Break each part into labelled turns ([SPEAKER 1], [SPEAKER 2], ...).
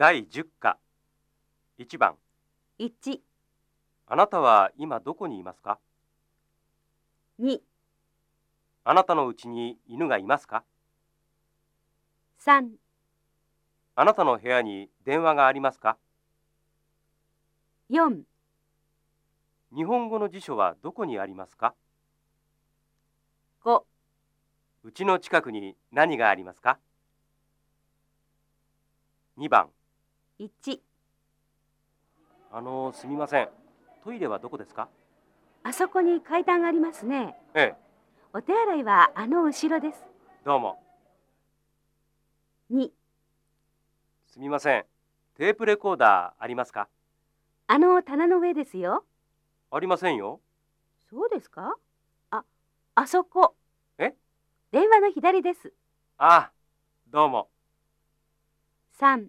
[SPEAKER 1] 第10課。1番。
[SPEAKER 2] 1、
[SPEAKER 1] あなたは今どこにいますか
[SPEAKER 2] ？2、
[SPEAKER 1] あなたのうちに犬がいますか
[SPEAKER 2] ？3、
[SPEAKER 1] あなたの部屋に電話がありますか
[SPEAKER 2] ？4、
[SPEAKER 1] 日本語の辞書はどこにありますか
[SPEAKER 2] ？5、
[SPEAKER 1] うちの近くに何がありますか？2番
[SPEAKER 2] 1。
[SPEAKER 1] あのすみませんトイレはどこですか？
[SPEAKER 2] あそこに階段がありますね。
[SPEAKER 1] ええ
[SPEAKER 2] お手洗いはあの後ろです。
[SPEAKER 1] どうも
[SPEAKER 2] 2、
[SPEAKER 1] すみませんテープレコーダーありますか？
[SPEAKER 2] あの棚の上ですよ。
[SPEAKER 1] ありませんよ
[SPEAKER 2] そうですか？あ、あそこ。
[SPEAKER 1] え？
[SPEAKER 2] 電話の左です。
[SPEAKER 1] ああどうも
[SPEAKER 2] 3、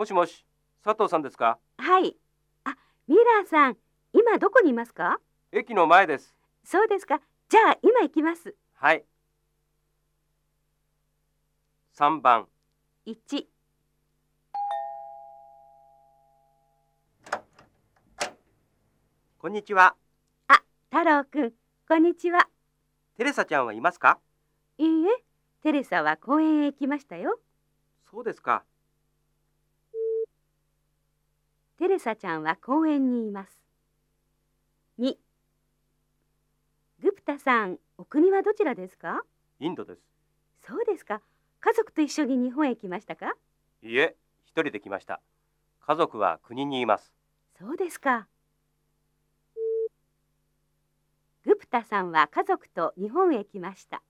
[SPEAKER 1] もしもし佐藤さんですか？
[SPEAKER 2] はい。あ、ミラーさん、今どこにいますか？
[SPEAKER 1] 駅の前です
[SPEAKER 2] そうですか。じゃあ今行きます。
[SPEAKER 1] はい3番
[SPEAKER 2] 1、
[SPEAKER 1] こんにちは
[SPEAKER 2] 太郎くん、こんにちは。
[SPEAKER 1] テレサちゃんはいますか？
[SPEAKER 2] いいえ、テレサは公園へ行きましたよ。
[SPEAKER 1] そうですか
[SPEAKER 2] テレサちゃんは公園にいます。2グプタさん、お国はどちらですか？
[SPEAKER 1] インドです
[SPEAKER 2] そうですか。家族と一緒に日本へ来ましたか？
[SPEAKER 1] いえ一人で来ました家族は国にいます
[SPEAKER 2] そうですか。グプタさんは家族と日本へ来ました。